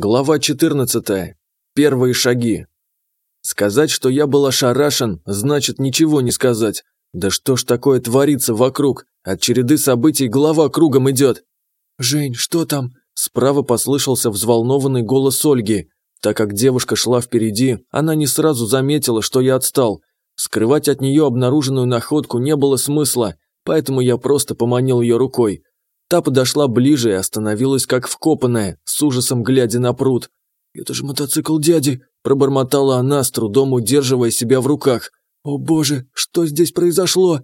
Глава 14. Первые шаги. Сказать, что я был ошарашен, значит ничего не сказать. Да что ж такое творится вокруг? От череды событий голова кругом идет. «Жень, что там?» Справа послышался взволнованный голос Ольги. Так как девушка шла впереди, она не сразу заметила, что я отстал. Скрывать от нее обнаруженную находку не было смысла, поэтому я просто поманил ее рукой. Та подошла ближе и остановилась как вкопанная, с ужасом глядя на пруд. «Это же мотоцикл дяди!» – пробормотала она, с трудом удерживая себя в руках. «О боже, что здесь произошло?»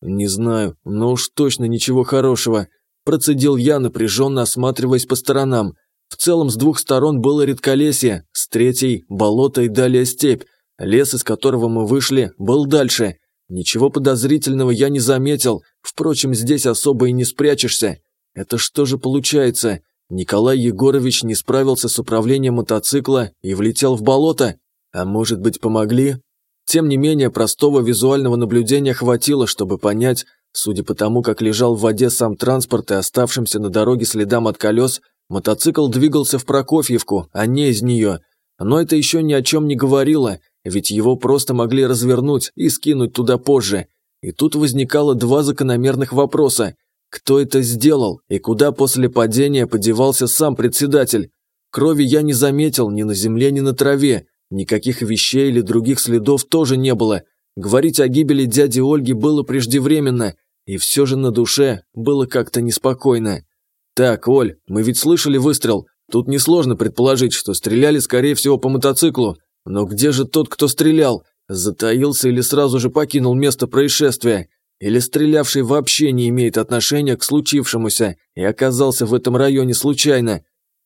«Не знаю, но уж точно ничего хорошего», – процедил я, напряженно осматриваясь по сторонам. В целом с двух сторон было редколесье, с третьей – болото и далее степь. Лес, из которого мы вышли, был дальше. Ничего подозрительного я не заметил, впрочем, здесь особо и не спрячешься. Это что же получается? Николай Егорович не справился с управлением мотоцикла и влетел в болото? А может быть, помогли? Тем не менее, простого визуального наблюдения хватило, чтобы понять, судя по тому, как лежал в воде сам транспорт и оставшимся на дороге следам от колес, мотоцикл двигался в Прокофьевку, а не из нее. Но это еще ни о чем не говорило, ведь его просто могли развернуть и скинуть туда позже. И тут возникало два закономерных вопроса – кто это сделал и куда после падения подевался сам председатель? Крови я не заметил ни на земле, ни на траве. Никаких вещей или других следов тоже не было. Говорить о гибели дяди Ольги было преждевременно, и все же на душе было как-то неспокойно. «Так, Оль, мы ведь слышали выстрел. Тут несложно предположить, что стреляли, скорее всего, по мотоциклу. Но где же тот, кто стрелял? Затаился или сразу же покинул место происшествия? Или стрелявший вообще не имеет отношения к случившемуся и оказался в этом районе случайно?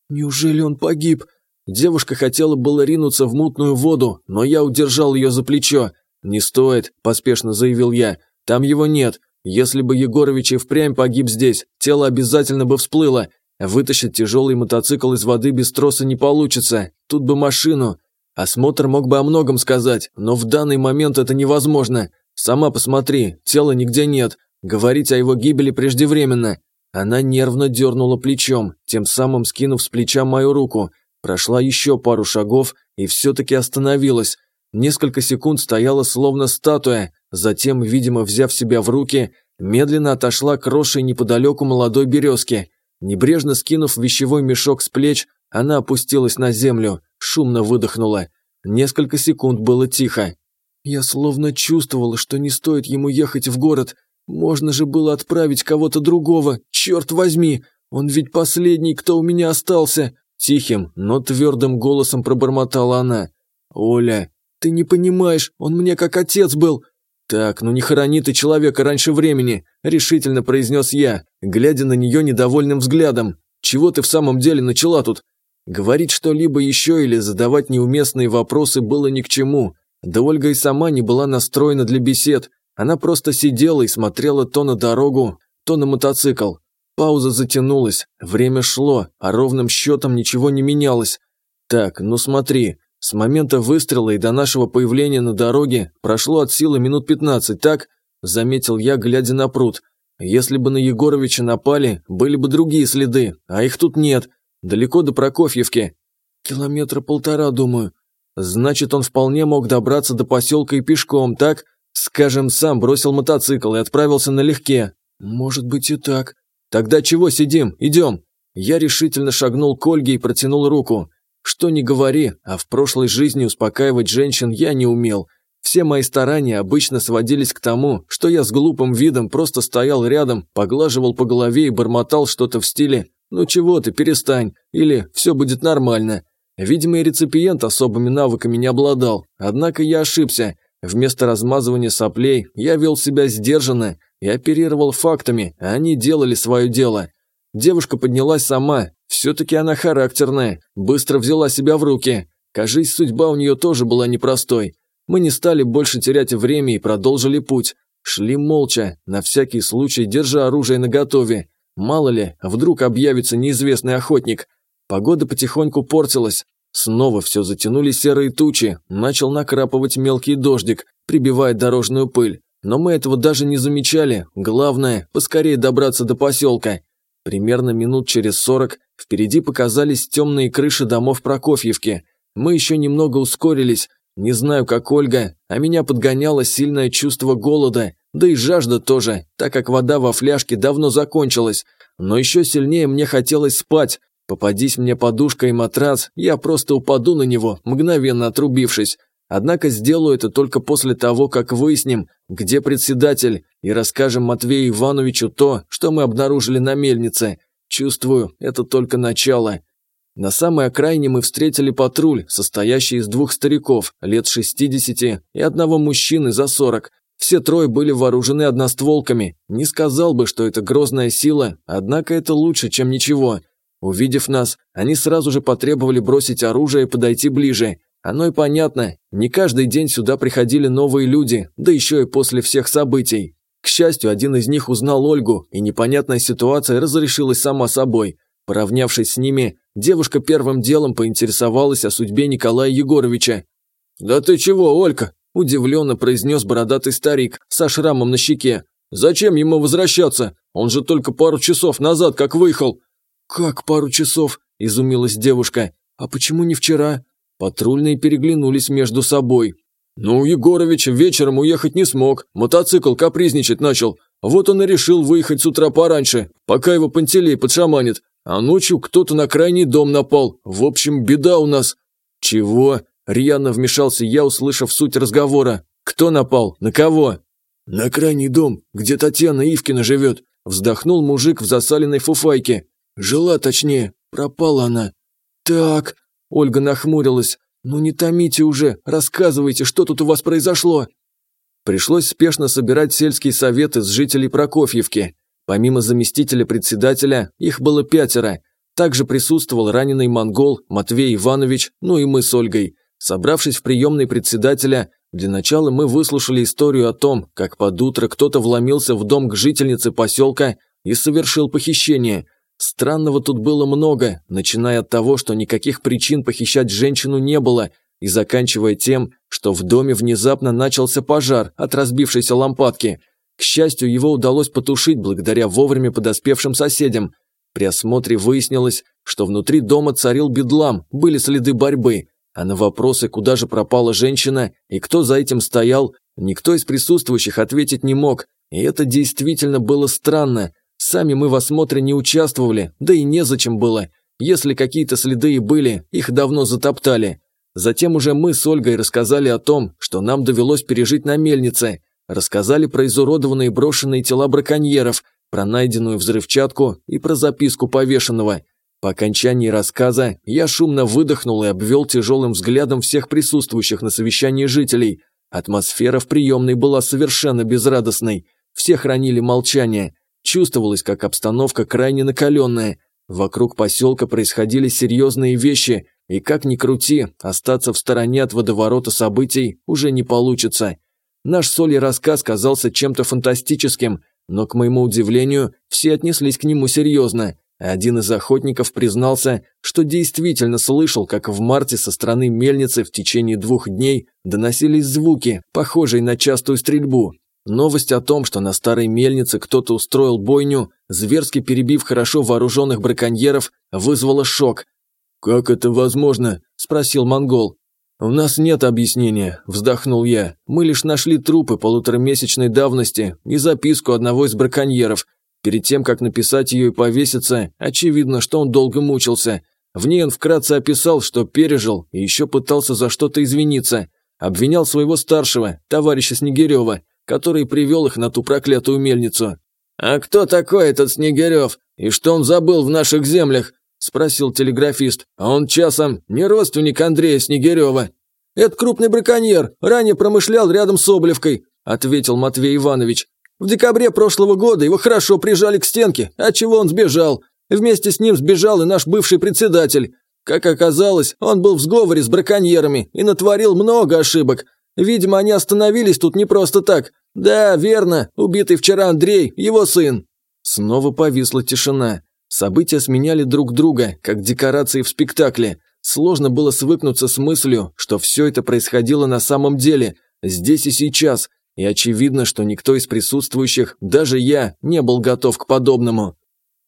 Неужели он погиб? Девушка хотела было ринуться в мутную воду, но я удержал ее за плечо. «Не стоит», – поспешно заявил я. «Там его нет. Если бы Егорович и впрямь погиб здесь, тело обязательно бы всплыло. Вытащить тяжелый мотоцикл из воды без троса не получится. Тут бы машину. Осмотр мог бы о многом сказать, но в данный момент это невозможно. Сама посмотри, тела нигде нет. Говорить о его гибели преждевременно. Она нервно дернула плечом, тем самым скинув с плеча мою руку. Прошла еще пару шагов и все-таки остановилась. Несколько секунд стояла словно статуя, затем, видимо, взяв себя в руки, медленно отошла к росшей неподалеку молодой березке. Небрежно скинув вещевой мешок с плеч, она опустилась на землю, шумно выдохнула. Несколько секунд было тихо. Я словно чувствовала, что не стоит ему ехать в город. Можно же было отправить кого-то другого, черт возьми! Он ведь последний, кто у меня остался!» Тихим, но твердым голосом пробормотала она. «Оля, ты не понимаешь, он мне как отец был!» «Так, ну не хорони ты человека раньше времени», – решительно произнес я, глядя на нее недовольным взглядом. «Чего ты в самом деле начала тут?» Говорить что-либо еще или задавать неуместные вопросы было ни к чему. Да Ольга и сама не была настроена для бесед. Она просто сидела и смотрела то на дорогу, то на мотоцикл. Пауза затянулась, время шло, а ровным счетом ничего не менялось. Так, ну смотри, с момента выстрела и до нашего появления на дороге прошло от силы минут 15, так? Заметил я, глядя на пруд. Если бы на Егоровича напали, были бы другие следы, а их тут нет. Далеко до Прокофьевки. Километра полтора, думаю. Значит, он вполне мог добраться до поселка и пешком, так? Скажем, сам бросил мотоцикл и отправился налегке. Может быть и так. Тогда чего сидим? Идем. Я решительно шагнул к Ольге и протянул руку. Что ни говори, а в прошлой жизни успокаивать женщин я не умел. Все мои старания обычно сводились к тому, что я с глупым видом просто стоял рядом, поглаживал по голове и бормотал что-то в стиле «Ну чего ты, перестань» или «Все будет нормально». Видимо, и реципиент особыми навыками не обладал, однако я ошибся. Вместо размазывания соплей я вел себя сдержанно и оперировал фактами, а они делали свое дело. Девушка поднялась сама, все-таки она характерная, быстро взяла себя в руки. Кажись, судьба у нее тоже была непростой. Мы не стали больше терять время и продолжили путь. Шли молча, на всякий случай держа оружие наготове. Мало ли, вдруг объявится неизвестный охотник – Погода потихоньку портилась. Снова все затянули серые тучи, начал накрапывать мелкий дождик, прибивая дорожную пыль. Но мы этого даже не замечали. Главное, поскорее добраться до поселка. Примерно минут через сорок Впереди показались темные крыши домов Прокофьевки. Мы еще немного ускорились. Не знаю, как Ольга, а меня подгоняло сильное чувство голода, да и жажда тоже, так как вода во фляжке давно закончилась. Но еще сильнее мне хотелось спать. Попадись мне подушка и матрас, я просто упаду на него, мгновенно отрубившись. Однако сделаю это только после того, как выясним, где председатель, и расскажем Матвею Ивановичу то, что мы обнаружили на мельнице. Чувствую, это только начало. На самой окраине мы встретили патруль, состоящий из двух стариков, лет 60, и одного мужчины за 40. Все трое были вооружены одностволками. Не сказал бы, что это грозная сила, однако это лучше, чем ничего. Увидев нас, они сразу же потребовали бросить оружие и подойти ближе. Оно и понятно, не каждый день сюда приходили новые люди, да еще и после всех событий. К счастью, один из них узнал Ольгу, и непонятная ситуация разрешилась сама собой. Поравнявшись с ними, девушка первым делом поинтересовалась о судьбе Николая Егоровича. «Да ты чего, Олька?» – удивленно произнес бородатый старик со шрамом на щеке. «Зачем ему возвращаться? Он же только пару часов назад как выехал». «Как пару часов?» – изумилась девушка. «А почему не вчера?» Патрульные переглянулись между собой. «Ну, Егорович вечером уехать не смог, мотоцикл капризничать начал. Вот он и решил выехать с утра пораньше, пока его Пантелей подшаманит. А ночью кто-то на крайний дом напал. В общем, беда у нас». «Чего?» – рьяно вмешался я, услышав суть разговора. «Кто напал? На кого?» «На крайний дом, где Татьяна Ивкина живет», – вздохнул мужик в засаленной фуфайке. «Жила, точнее, пропала она». «Так», Ольга нахмурилась. «Ну не томите уже, рассказывайте, что тут у вас произошло?» Пришлось спешно собирать сельские советы с жителей Прокофьевки. Помимо заместителя председателя, их было пятеро. Также присутствовал раненый монгол Матвей Иванович, ну и мы с Ольгой. Собравшись в приемной председателя, для начала мы выслушали историю о том, как под утро кто-то вломился в дом к жительнице поселка и совершил похищение – Странного тут было много, начиная от того, что никаких причин похищать женщину не было, и заканчивая тем, что в доме внезапно начался пожар от разбившейся лампадки. К счастью, его удалось потушить благодаря вовремя подоспевшим соседям. При осмотре выяснилось, что внутри дома царил бедлам, были следы борьбы, а на вопросы, куда же пропала женщина и кто за этим стоял, никто из присутствующих ответить не мог, и это действительно было странно – Сами мы в осмотре не участвовали, да и незачем было. Если какие-то следы и были, их давно затоптали. Затем уже мы с Ольгой рассказали о том, что нам довелось пережить на мельнице. Рассказали про изуродованные брошенные тела браконьеров, про найденную взрывчатку и про записку повешенного. По окончании рассказа я шумно выдохнул и обвел тяжелым взглядом всех присутствующих на совещании жителей. Атмосфера в приемной была совершенно безрадостной. Все хранили молчание. Чувствовалось, как обстановка крайне накаленная. Вокруг поселка происходили серьезные вещи, и как ни крути, остаться в стороне от водоворота событий уже не получится. Наш Соли рассказ казался чем-то фантастическим, но, к моему удивлению, все отнеслись к нему серьезно. Один из охотников признался, что действительно слышал, как в марте со стороны мельницы в течение двух дней доносились звуки, похожие на частую стрельбу. Новость о том, что на старой мельнице кто-то устроил бойню, зверски перебив хорошо вооруженных браконьеров, вызвала шок. «Как это возможно?» – спросил монгол. «У нас нет объяснения», – вздохнул я. «Мы лишь нашли трупы полуторамесячной давности и записку одного из браконьеров. Перед тем, как написать ее и повеситься, очевидно, что он долго мучился. В ней он вкратце описал, что пережил и еще пытался за что-то извиниться. Обвинял своего старшего, товарища Снегирева, который привел их на ту проклятую мельницу. «А кто такой этот Снегирев? И что он забыл в наших землях?» – спросил телеграфист. «А он часом не родственник Андрея Снегирева». «Это крупный браконьер, ранее промышлял рядом с Облевкой», – ответил Матвей Иванович. «В декабре прошлого года его хорошо прижали к стенке, отчего он сбежал. Вместе с ним сбежал и наш бывший председатель. Как оказалось, он был в сговоре с браконьерами и натворил много ошибок. Видимо, они остановились тут не просто так. Да, верно, убитый вчера Андрей, его сын». Снова повисла тишина. События сменяли друг друга, как декорации в спектакле. Сложно было свыкнуться с мыслью, что все это происходило на самом деле, здесь и сейчас, и очевидно, что никто из присутствующих, даже я, не был готов к подобному.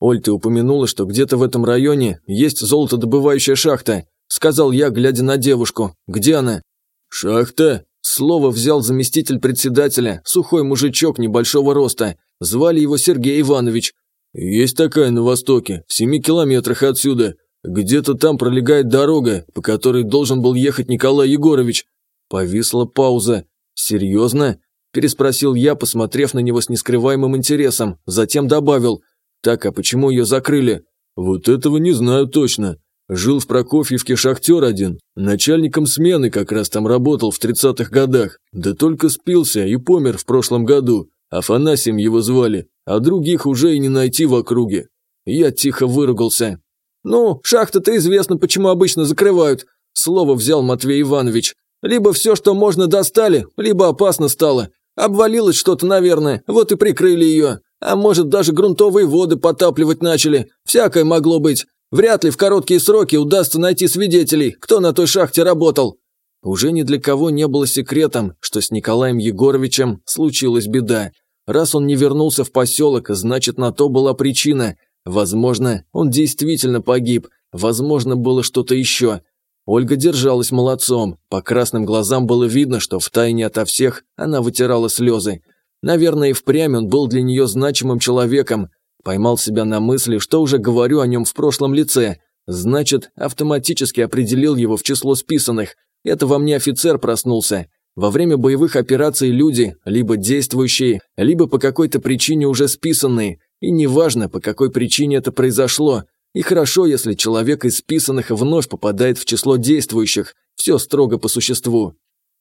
Оль, ты упомянула, что где-то в этом районе есть золотодобывающая шахта. Сказал я, глядя на девушку. Где она? Шахта? Слово взял заместитель председателя, сухой мужичок небольшого роста. Звали его Сергей Иванович. Есть такая на востоке, в семи километрах отсюда. Где-то там пролегает дорога, по которой должен был ехать Николай Егорович. Повисла пауза. «Серьезно?» – переспросил я, посмотрев на него с нескрываемым интересом. Затем добавил. «Так, а почему ее закрыли?» «Вот этого не знаю точно. Жил в Прокофьевке шахтер один. Начальником смены как раз там работал в тридцатых годах. Да только спился и помер в прошлом году. Афанасием его звали, а других уже и не найти в округе. Я тихо выругался. «Ну, шахта-то известно, почему обычно закрывают», – слово взял Матвей Иванович. «Либо все, что можно, достали, либо опасно стало. Обвалилось что-то, наверное, вот и прикрыли ее. А может, даже грунтовые воды потапливать начали. Всякое могло быть. Вряд ли в короткие сроки удастся найти свидетелей, кто на той шахте работал». Уже ни для кого не было секретом, что с Николаем Егоровичем случилась беда. Раз он не вернулся в поселок, значит, на то была причина. Возможно, он действительно погиб, возможно, было что-то еще. Ольга держалась молодцом, по красным глазам было видно, что втайне ото всех она вытирала слезы. Наверное, и впрямь он был для нее значимым человеком. Поймал себя на мысли, что уже говорю о нем в прошлом лице. Значит, автоматически определил его в число списанных. Это во мне офицер проснулся. Во время боевых операций люди, либо действующие, либо по какой-то причине уже списанные, и неважно, по какой причине это произошло. И хорошо, если человек из списанных вновь попадает в число действующих. Все строго по существу.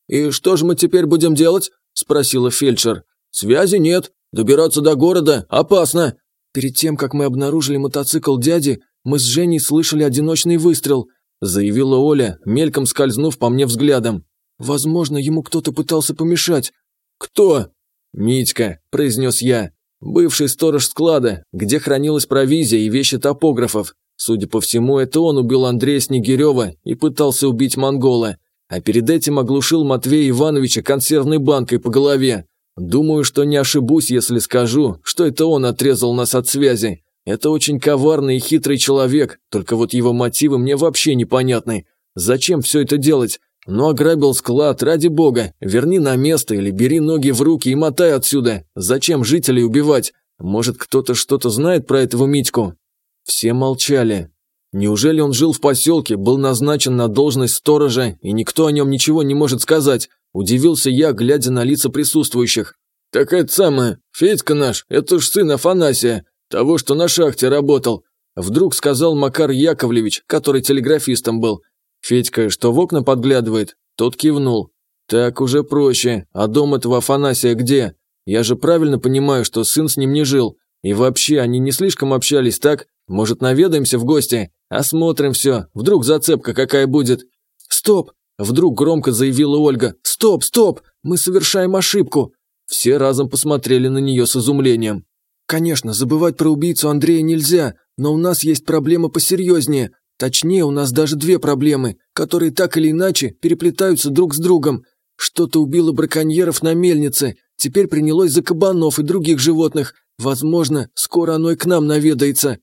«И что же мы теперь будем делать?» – спросила фельдшер. «Связи нет. Добираться до города опасно». «Перед тем, как мы обнаружили мотоцикл дяди, мы с Женей слышали одиночный выстрел», – заявила Оля, мельком скользнув по мне взглядом. «Возможно, ему кто-то пытался помешать». «Кто?» «Митька», – произнес я. Бывший сторож склада, где хранилась провизия и вещи топографов. Судя по всему, это он убил Андрея Снегирева и пытался убить монгола. А перед этим оглушил Матвея Ивановича консервной банкой по голове. Думаю, что не ошибусь, если скажу, что это он отрезал нас от связи. Это очень коварный и хитрый человек, только вот его мотивы мне вообще непонятны. Зачем все это делать? Ну ограбил склад, ради бога, верни на место или бери ноги в руки и мотай отсюда. Зачем жителей убивать? Может, кто-то что-то знает про этого Митьку?» Все молчали. Неужели он жил в поселке, был назначен на должность сторожа, и никто о нем ничего не может сказать? Удивился я, глядя на лица присутствующих. «Так это самое, Федька наш, это ж сын Афанасия, того, что на шахте работал», вдруг сказал Макар Яковлевич, который телеграфистом был. Федька, что в окна подглядывает, тот кивнул. Так уже проще, а дом этого Афанасия где? Я же правильно понимаю, что сын с ним не жил. И вообще, они не слишком общались, так? Может, наведаемся в гости? Осмотрим все, вдруг зацепка какая будет. Стоп! Вдруг громко заявила Ольга. Стоп, стоп! Мы совершаем ошибку! Все разом посмотрели на нее с изумлением. Конечно, забывать про убийцу Андрея нельзя, но у нас есть проблема посерьезнее. Точнее, у нас даже две проблемы, которые так или иначе переплетаются друг с другом. Что-то убило браконьеров на мельнице, теперь принялось за кабанов и других животных. Возможно, скоро оно и к нам наведается».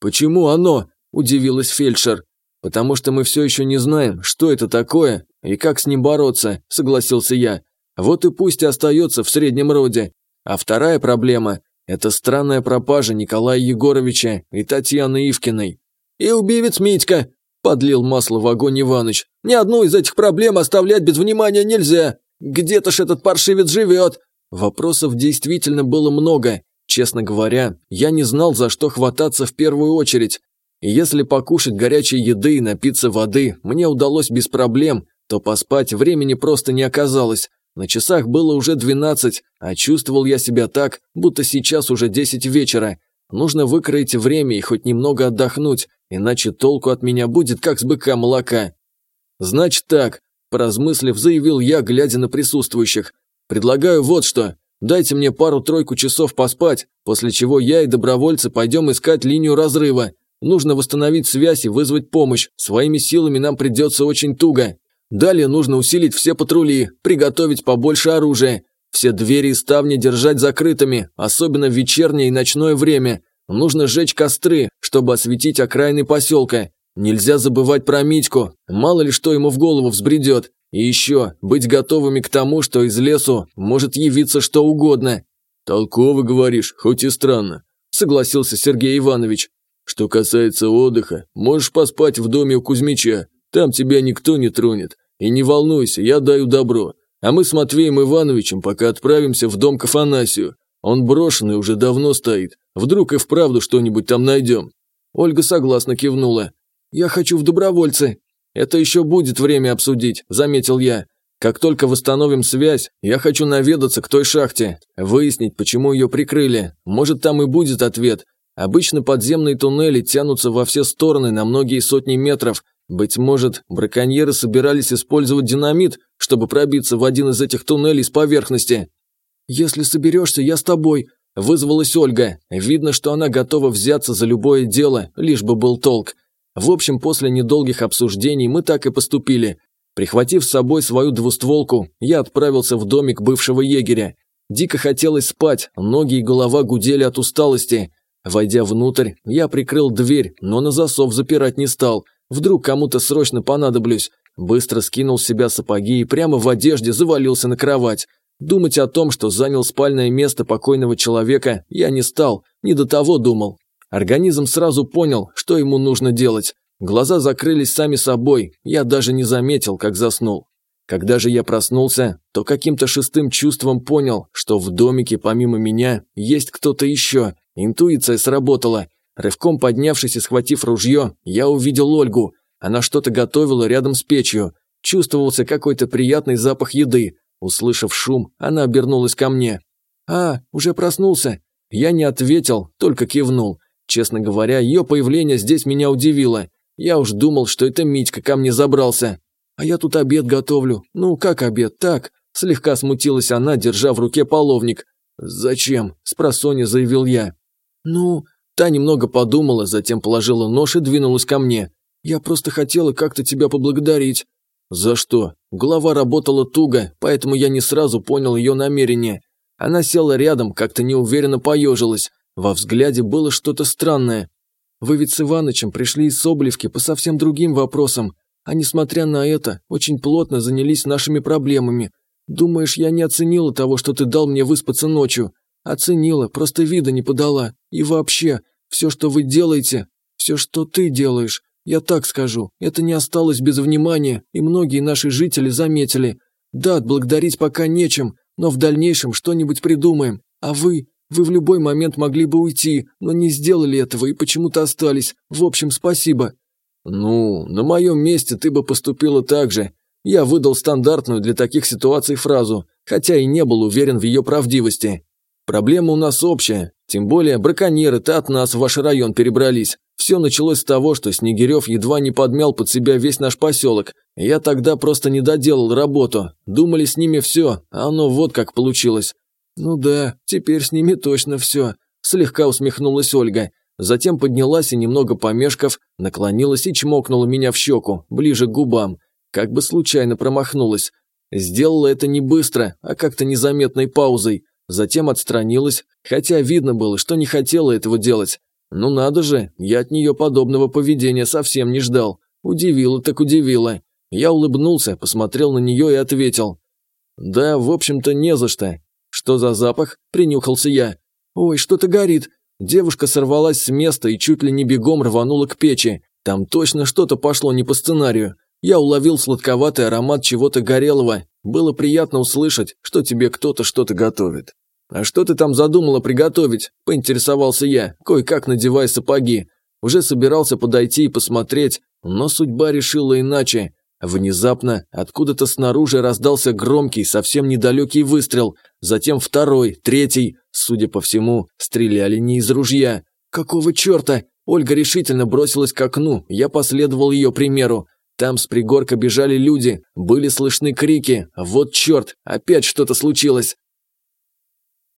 «Почему оно?» – удивилась фельдшер. «Потому что мы все еще не знаем, что это такое и как с ним бороться», – согласился я. «Вот и пусть остается в среднем роде. А вторая проблема – это странная пропажа Николая Егоровича и Татьяны Ивкиной. «И убивец Митька!» – подлил масло в огонь Иваныч. «Ни одну из этих проблем оставлять без внимания нельзя! Где-то ж этот паршивец живет!» Вопросов действительно было много. Честно говоря, я не знал, за что хвататься в первую очередь. Если покушать горячей еды и напиться воды мне удалось без проблем, то поспать времени просто не оказалось. На часах было уже двенадцать, а чувствовал я себя так, будто сейчас уже десять вечера. Нужно выкроить время и хоть немного отдохнуть, иначе толку от меня будет, как с быка молока. Значит так, поразмыслив, заявил я, глядя на присутствующих. Предлагаю вот что. Дайте мне пару-тройку часов поспать, после чего я и добровольцы пойдем искать линию разрыва. Нужно восстановить связь и вызвать помощь. Своими силами нам придется очень туго. Далее нужно усилить все патрули, приготовить побольше оружия. Все двери и ставни держать закрытыми, особенно в вечернее и ночное время. Нужно сжечь костры, чтобы осветить окраины поселка. Нельзя забывать про Митьку, мало ли что ему в голову взбредет. И еще, быть готовыми к тому, что из лесу может явиться что угодно. «Толково говоришь, хоть и странно», – согласился Сергей Иванович. «Что касается отдыха, можешь поспать в доме у Кузьмича, там тебя никто не тронет. И не волнуйся, я даю добро. А мы с Матвеем Ивановичем пока отправимся в дом к Афанасию. Он брошенный уже давно стоит. Вдруг и вправду что-нибудь там найдем». Ольга согласно кивнула. «Я хочу в добровольцы». «Это еще будет время обсудить», – заметил я. «Как только восстановим связь, я хочу наведаться к той шахте, выяснить, почему ее прикрыли. Может, там и будет ответ. Обычно подземные туннели тянутся во все стороны на многие сотни метров. Быть может, браконьеры собирались использовать динамит, чтобы пробиться в один из этих туннелей с поверхности. «Если соберешься, я с тобой», – вызвалась Ольга. Видно, что она готова взяться за любое дело, лишь бы был толк. В общем, после недолгих обсуждений мы так и поступили. Прихватив с собой свою двустволку, я отправился в домик бывшего егеря. Дико хотелось спать, ноги и голова гудели от усталости. Войдя внутрь, я прикрыл дверь, но на засов запирать не стал. Вдруг кому-то срочно понадоблюсь. Быстро скинул с себя сапоги и прямо в одежде завалился на кровать. Думать о том, что занял спальное место покойного человека, я не стал, не до того думал. Организм сразу понял, что ему нужно делать. Глаза закрылись сами собой, я даже не заметил, как заснул. Когда же я проснулся, то каким-то шестым чувством понял, что в домике помимо меня есть кто-то еще. Интуиция сработала. Рывком поднявшись и схватив ружье, я увидел Ольгу. Она что-то готовила рядом с печью. Чувствовался какой-то приятный запах еды. Услышав шум, она обернулась ко мне. «А, уже проснулся?» Я не ответил, только кивнул. Честно говоря, ее появление здесь меня удивило. Я уж думал, что это Митька ко мне забрался. А я тут обед готовлю. Ну, как обед, так. Слегка смутилась она, держа в руке половник. «Зачем?» – спросонья заявил я. «Ну...» Та немного подумала, затем положила нож и двинулась ко мне. «Я просто хотела как-то тебя поблагодарить». «За что?» Голова работала туго, поэтому я не сразу понял ее намерение. Она села рядом, как-то неуверенно поежилась. Во взгляде было что-то странное. Вы ведь с Иванычем пришли из Соболевки по совсем другим вопросам, а несмотря на это, очень плотно занялись нашими проблемами. Думаешь, я не оценила того, что ты дал мне выспаться ночью? Оценила, просто вида не подала. И вообще, все, что вы делаете, все, что ты делаешь, я так скажу, это не осталось без внимания, и многие наши жители заметили. Да, отблагодарить пока нечем, но в дальнейшем что-нибудь придумаем. А вы, вы в любой момент могли бы уйти, но не сделали этого и почему-то остались. В общем, спасибо». «Ну, на моем месте ты бы поступила так же. Я выдал стандартную для таких ситуаций фразу, хотя и не был уверен в ее правдивости. Проблема у нас общая, тем более браконьеры-то от нас в ваш район перебрались. Все началось с того, что Снегирев едва не подмял под себя весь наш поселок. Я тогда просто не доделал работу. Думали с ними все, а оно вот как получилось. «Ну да, теперь с ними точно все», – слегка усмехнулась Ольга. Затем поднялась и, немного помешков, наклонилась и чмокнула меня в щеку, ближе к губам. Как бы случайно промахнулась. Сделала это не быстро, а как-то незаметной паузой. Затем отстранилась, хотя видно было, что не хотела этого делать. Ну надо же, я от нее подобного поведения совсем не ждал. Удивила так удивила. Я улыбнулся, посмотрел на нее и ответил. «Да, в общем-то, не за что. «Что за запах?» – принюхался я. «Ой, что-то горит». Девушка сорвалась с места и чуть ли не бегом рванула к печи. Там точно что-то пошло не по сценарию. Я уловил сладковатый аромат чего-то горелого. Было приятно услышать, что тебе кто-то что-то готовит. «А что ты там задумала приготовить?» – поинтересовался я, кое-как надевая сапоги. Уже собирался подойти и посмотреть, но судьба решила иначе. Внезапно откуда-то снаружи раздался громкий, совсем недалекий выстрел, затем второй, третий. Судя по всему, стреляли не из ружья. «Какого черта?» Ольга решительно бросилась к окну, я последовал ее примеру. Там с пригорка бежали люди, были слышны крики. Вот черт, опять что-то случилось.